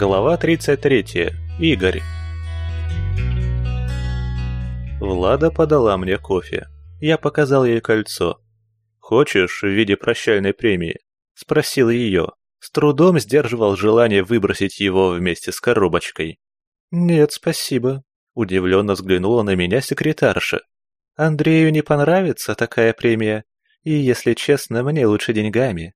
Глава 33. Игорь. Влада подала мне кофе. Я показал ей кольцо. «Хочешь в виде прощальной премии?» Спросил ее. С трудом сдерживал желание выбросить его вместе с коробочкой. «Нет, спасибо», — удивленно взглянула на меня секретарша. «Андрею не понравится такая премия, и, если честно, мне лучше деньгами».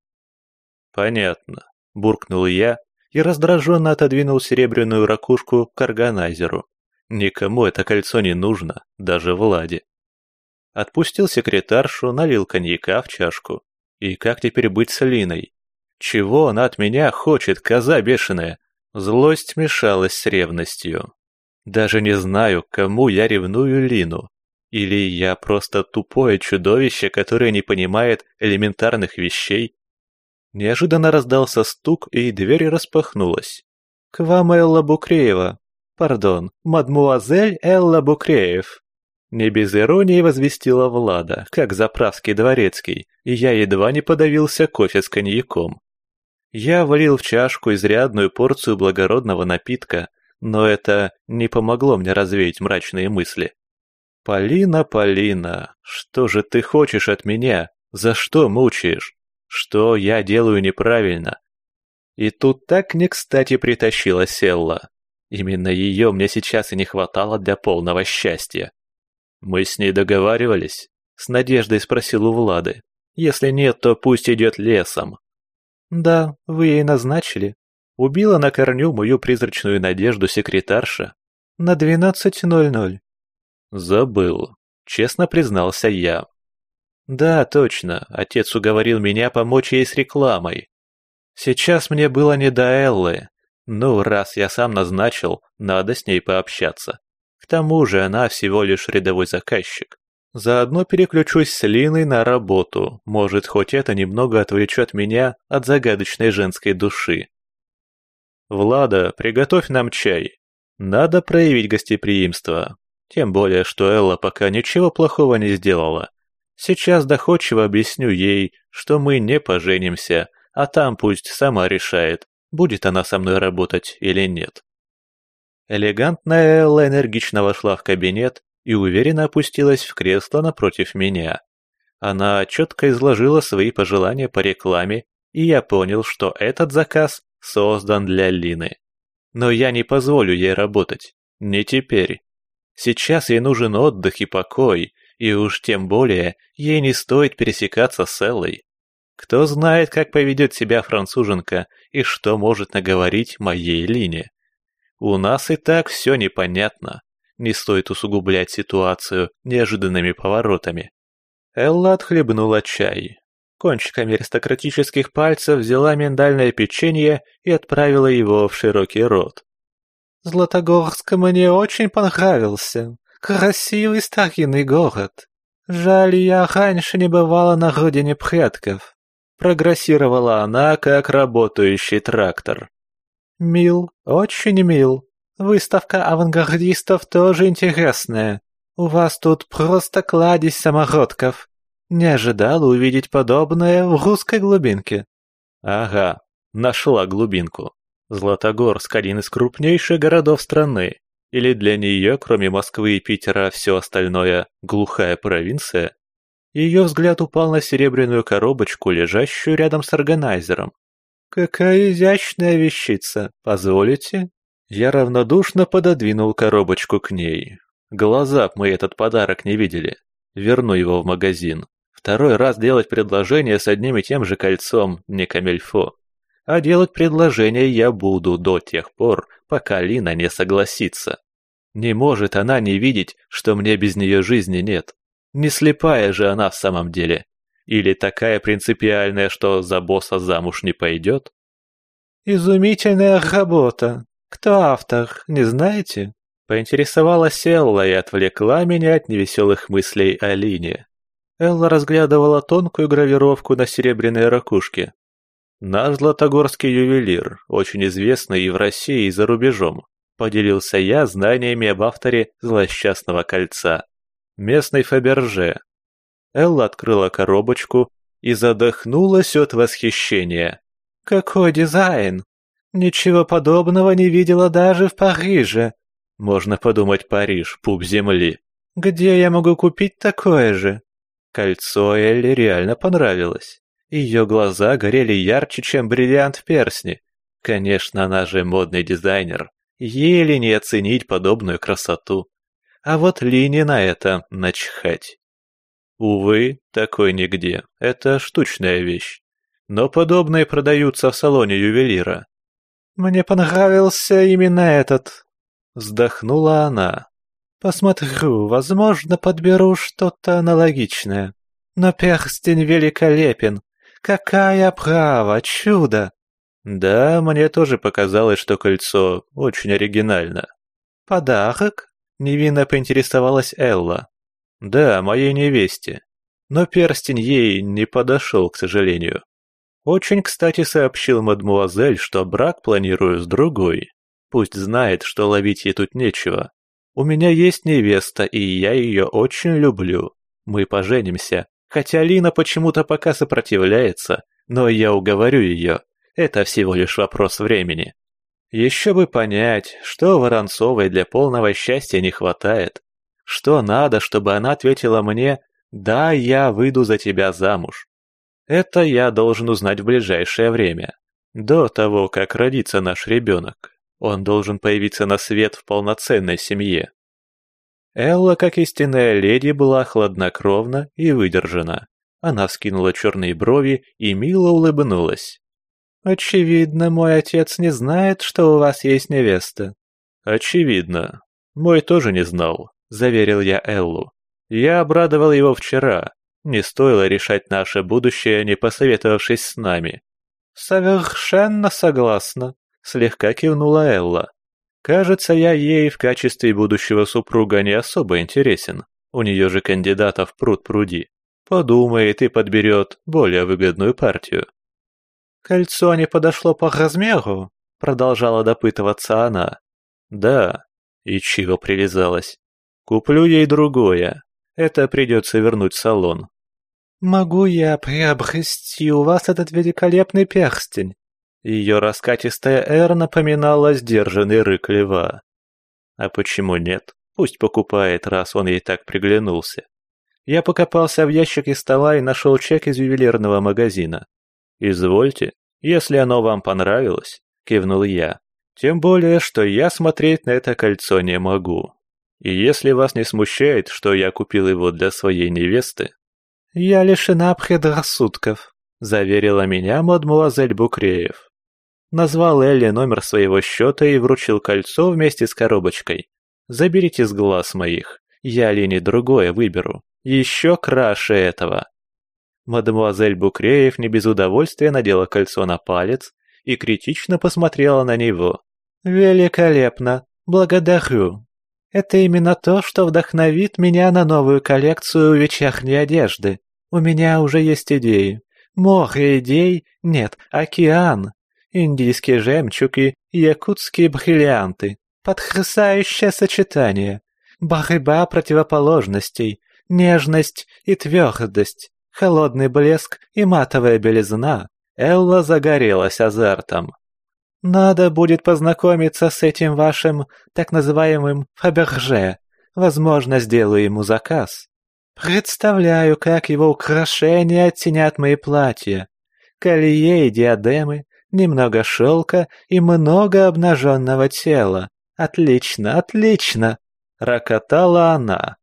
«Понятно», — буркнул я и раздраженно отодвинул серебряную ракушку к органайзеру. Никому это кольцо не нужно, даже Владе. Отпустил секретаршу, налил коньяка в чашку. И как теперь быть с Линой? Чего она от меня хочет, коза бешеная? Злость мешалась с ревностью. Даже не знаю, кому я ревную Лину. Или я просто тупое чудовище, которое не понимает элементарных вещей? Неожиданно раздался стук, и дверь распахнулась. «К вам Элла Букреева. Пардон, мадмуазель Элла Букреев». Не без иронии возвестила Влада, как заправский дворецкий, и я едва не подавился кофе с коньяком. Я варил в чашку изрядную порцию благородного напитка, но это не помогло мне развеять мрачные мысли. «Полина, Полина, что же ты хочешь от меня? За что мучаешь? Что я делаю неправильно?» И тут так не кстати притащила Селла. Именно ее мне сейчас и не хватало для полного счастья. «Мы с ней договаривались?» — с надеждой спросил у Влады. «Если нет, то пусть идет лесом». «Да, вы ей назначили. Убила на корню мою призрачную надежду секретарша. На двенадцать ноль ноль». «Забыл», — честно признался я. «Да, точно, отец уговорил меня помочь ей с рекламой. Сейчас мне было не до Эллы. Ну, раз я сам назначил, надо с ней пообщаться. К тому же она всего лишь рядовой заказчик. Заодно переключусь с Линой на работу, может, хоть это немного отвлечет меня от загадочной женской души. «Влада, приготовь нам чай. Надо проявить гостеприимство. Тем более, что Элла пока ничего плохого не сделала. Сейчас доходчиво объясню ей, что мы не поженимся, а там пусть сама решает, будет она со мной работать или нет». Элегантная Элла энергично вошла в кабинет и уверенно опустилась в кресло напротив меня. Она четко изложила свои пожелания по рекламе, и я понял, что этот заказ создан для Лины. Но я не позволю ей работать. Не теперь. Сейчас ей нужен отдых и покой, и уж тем более ей не стоит пересекаться с Эллой. Кто знает, как поведет себя француженка и что может наговорить моей Лине. У нас и так все непонятно. Не стоит усугублять ситуацию неожиданными поворотами. Элла отхлебнула чай. Кончиками аристократических пальцев взяла миндальное печенье и отправила его в широкий рот. «Златогорск мне очень понравился. Красивый старинный город. Жаль, я раньше не бывала на родине предков». Прогрессировала она, как работающий трактор. «Мил, очень мил. Выставка авангардистов тоже интересная. У вас тут просто кладезь самородков. Не ожидал увидеть подобное в русской глубинке». «Ага, нашла глубинку. Златогорск – один из крупнейших городов страны. Или для нее, кроме Москвы и Питера, все остальное – глухая провинция?» Ее взгляд упал на серебряную коробочку, лежащую рядом с органайзером. «Какая изящная вещица, позволите?» Я равнодушно пододвинул коробочку к ней. Глаза мы этот подарок не видели. Верну его в магазин. Второй раз делать предложение с одним и тем же кольцом не камельфо. А делать предложение я буду до тех пор, пока Лина не согласится. Не может она не видеть, что мне без нее жизни нет. Не слепая же она в самом деле. Или такая принципиальная, что за босса замуж не пойдет? «Изумительная работа. Кто автор, не знаете?» Поинтересовалась Элла и отвлекла меня от невеселых мыслей о Лине. Элла разглядывала тонкую гравировку на серебряной ракушке. «Наш златогорский ювелир, очень известный и в России, и за рубежом», поделился я знаниями об авторе «Злосчастного кольца». Местный Фаберже, Элла открыла коробочку и задохнулась от восхищения. «Какой дизайн! Ничего подобного не видела даже в Париже. Можно подумать, Париж, пуп земли. Где я могу купить такое же? Кольцо Элли реально понравилось. Ее глаза горели ярче, чем бриллиант в персне. Конечно, она же модный дизайнер. Еле не оценить подобную красоту. А вот Лине на это начхать. Увы, такой нигде. Это штучная вещь. Но подобные продаются в салоне ювелира. «Мне понравился именно этот», — вздохнула она. «Посмотрю, возможно, подберу что-то аналогичное. Но перстень великолепен. Какая права, чудо!» Да, мне тоже показалось, что кольцо очень оригинально. «Подарок?» — невинно поинтересовалась Элла. «Да, моей невесте. Но перстень ей не подошел, к сожалению. Очень кстати сообщил мадмуазель, что брак планирую с другой. Пусть знает, что ловить ей тут нечего. У меня есть невеста, и я ее очень люблю. Мы поженимся, хотя Лина почему-то пока сопротивляется, но я уговорю ее. Это всего лишь вопрос времени. Еще бы понять, что Воронцовой для полного счастья не хватает. Что надо, чтобы она ответила мне «Да, я выйду за тебя замуж». Это я должен узнать в ближайшее время. До того, как родится наш ребенок. Он должен появиться на свет в полноценной семье. Элла, как истинная леди, была хладнокровна и выдержана. Она вскинула черные брови и мило улыбнулась. «Очевидно, мой отец не знает, что у вас есть невеста». «Очевидно. Мой тоже не знал», — заверил я Эллу. «Я обрадовал его вчера, не стоило решать наше будущее, не посоветовавшись с нами. «Совершенно согласна», — слегка кивнула Элла. «Кажется, я ей в качестве будущего супруга не особо интересен. У нее же кандидатов пруд пруди. Подумает и подберет более выгодную партию». «Кольцо не подошло по размеру?» — продолжала допытываться она. «Да». И чего привязалась. «Куплю ей другое. Это придется вернуть в салон. «Могу я приобрести у вас этот великолепный перстень?» Ее раскатистая «Р» напоминала сдержанный рык льва. А почему нет? Пусть покупает, раз он ей так приглянулся. Я покопался в ящике стола и нашел чек из ювелирного магазина. «Извольте, если оно вам понравилось», — кивнул я. «Тем более, что я смотреть на это кольцо не могу. И если вас не смущает, что я купил его для своей невесты, «Я лишена предрассудков», — заверила меня мадмуазель Букреев. Назвал Элли номер своего счета и вручил кольцо вместе с коробочкой. «Заберите с глаз моих, я ли не другое выберу, еще краше этого». Мадемуазель Букреев не без удовольствия надела кольцо на палец и критично посмотрела на него. «Великолепно! Благодарю! Это именно то, что вдохновит меня на новую коллекцию вечерней одежды. У меня уже есть идеи. Море идей? Нет, океан. Индийские жемчуги, якутские бриллианты. Потрясающее сочетание. Борьба противоположностей, нежность и твердость, холодный блеск и матовая белизна. Элла загорелась азартом. Надо будет познакомиться с этим вашим так называемым Фаберже. Возможно, сделаю ему заказ. Представляю, как его украшения оттенят мои платья. Колье и диадемы, немного шелка и много обнаженного тела. Отлично, отлично!» — рокотала она.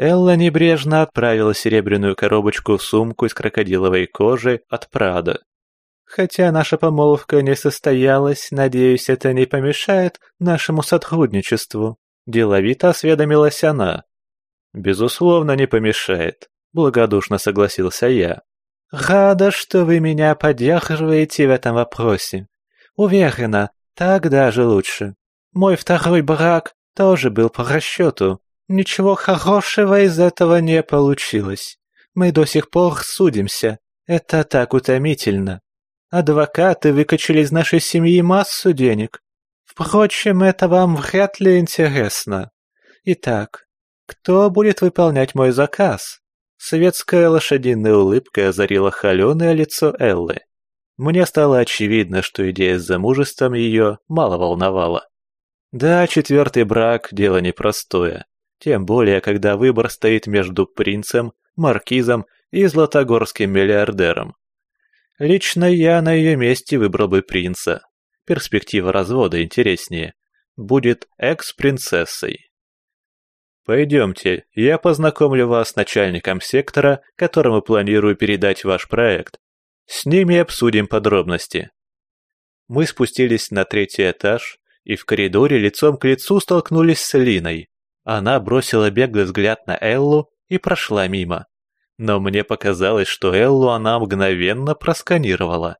Элла небрежно отправила серебряную коробочку в сумку из крокодиловой кожи от Прада. Хотя наша помолвка не состоялась, надеюсь, это не помешает нашему сотрудничеству. Деловито осведомилась она. «Безусловно, не помешает», — благодушно согласился я. «Рада, что вы меня поддерживаете в этом вопросе. Уверена, так даже лучше. Мой второй брак тоже был по расчету. Ничего хорошего из этого не получилось. Мы до сих пор судимся. Это так утомительно. Адвокаты выкачали из нашей семьи массу денег. Впрочем, это вам вряд ли интересно. Итак, кто будет выполнять мой заказ?» Светская лошадиная улыбка озарила холеное лицо Эллы. Мне стало очевидно, что идея с замужеством ее мало волновала. Да, четвертый брак – дело непростое. Тем более, когда выбор стоит между принцем, маркизом и златогорским миллиардером. Лично я на ее месте выбрал бы принца. Перспектива развода интереснее. Будет экс-принцессой. Пойдемте, я познакомлю вас с начальником сектора, которому планирую передать ваш проект. С ними обсудим подробности. Мы спустились на третий этаж и в коридоре лицом к лицу столкнулись с Линой. Она бросила беглый взгляд на Эллу и прошла мимо. Но мне показалось, что Эллу она мгновенно просканировала.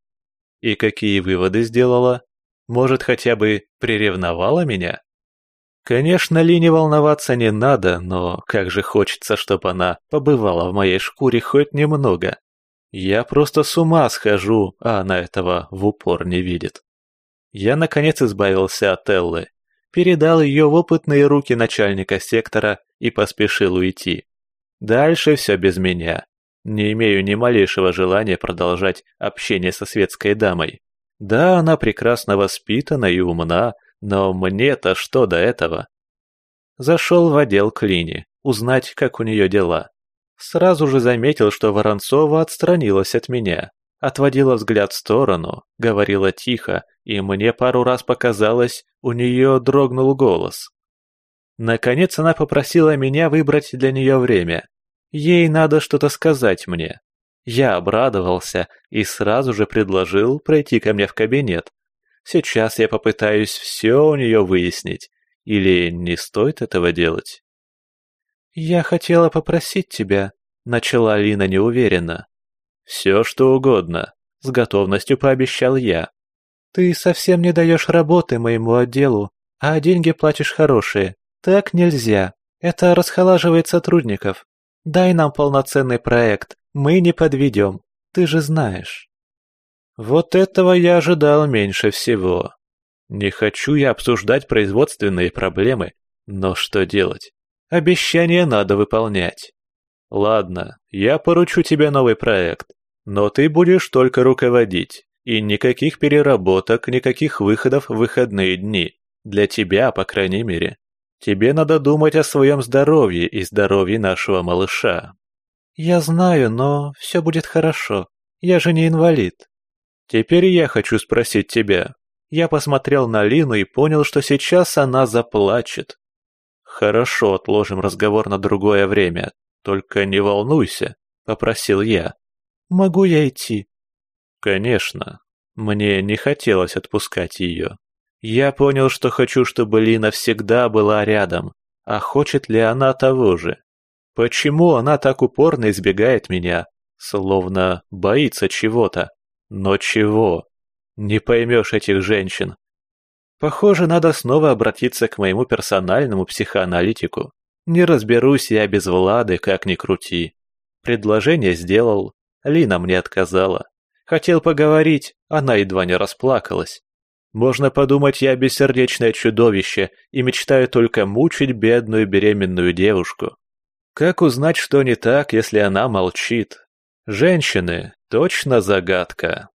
И какие выводы сделала? Может, хотя бы приревновала меня? Конечно, Лине волноваться не надо, но как же хочется, чтобы она побывала в моей шкуре хоть немного. Я просто с ума схожу, а она этого в упор не видит. Я, наконец, избавился от Эллы, передал ее в опытные руки начальника сектора и поспешил уйти. Дальше все без меня. Не имею ни малейшего желания продолжать общение со светской дамой. Да, она прекрасно воспитана и умна, но мне-то что до этого? Зашел в отдел Клини, узнать, как у нее дела. Сразу же заметил, что Воронцова отстранилась от меня, отводила взгляд в сторону, говорила тихо, и мне пару раз показалось, у нее дрогнул голос. Наконец она попросила меня выбрать для нее время. Ей надо что-то сказать мне. Я обрадовался и сразу же предложил пройти ко мне в кабинет, Сейчас я попытаюсь все у нее выяснить. Или не стоит этого делать? «Я хотела попросить тебя», — начала Алина неуверенно. «Все, что угодно», — с готовностью пообещал я. «Ты совсем не даешь работы моему отделу, а деньги платишь хорошие. Так нельзя. Это расхолаживает сотрудников. Дай нам полноценный проект, мы не подведем. Ты же знаешь». Вот этого я ожидал меньше всего. Не хочу я обсуждать производственные проблемы, но что делать? Обещание надо выполнять. Ладно, я поручу тебе новый проект, но ты будешь только руководить, и никаких переработок, никаких выходов в выходные дни. Для тебя, по крайней мере. Тебе надо думать о своем здоровье и здоровье нашего малыша. Я знаю, но все будет хорошо. Я же не инвалид. Теперь я хочу спросить тебя. Я посмотрел на Лину и понял, что сейчас она заплачет. Хорошо, отложим разговор на другое время. Только не волнуйся, попросил я. Могу я идти? Конечно. Мне не хотелось отпускать ее. Я понял, что хочу, чтобы Лина всегда была рядом. А хочет ли она того же? Почему она так упорно избегает меня, словно боится чего-то? Но чего? Не поймешь этих женщин. Похоже, надо снова обратиться к моему персональному психоаналитику. Не разберусь я без Влады, как ни крути. Предложение сделал, Лина мне отказала. Хотел поговорить, она едва не расплакалась. Можно подумать, я бессердечное чудовище и мечтаю только мучить бедную беременную девушку. Как узнать, что не так, если она молчит? Женщины — точно загадка.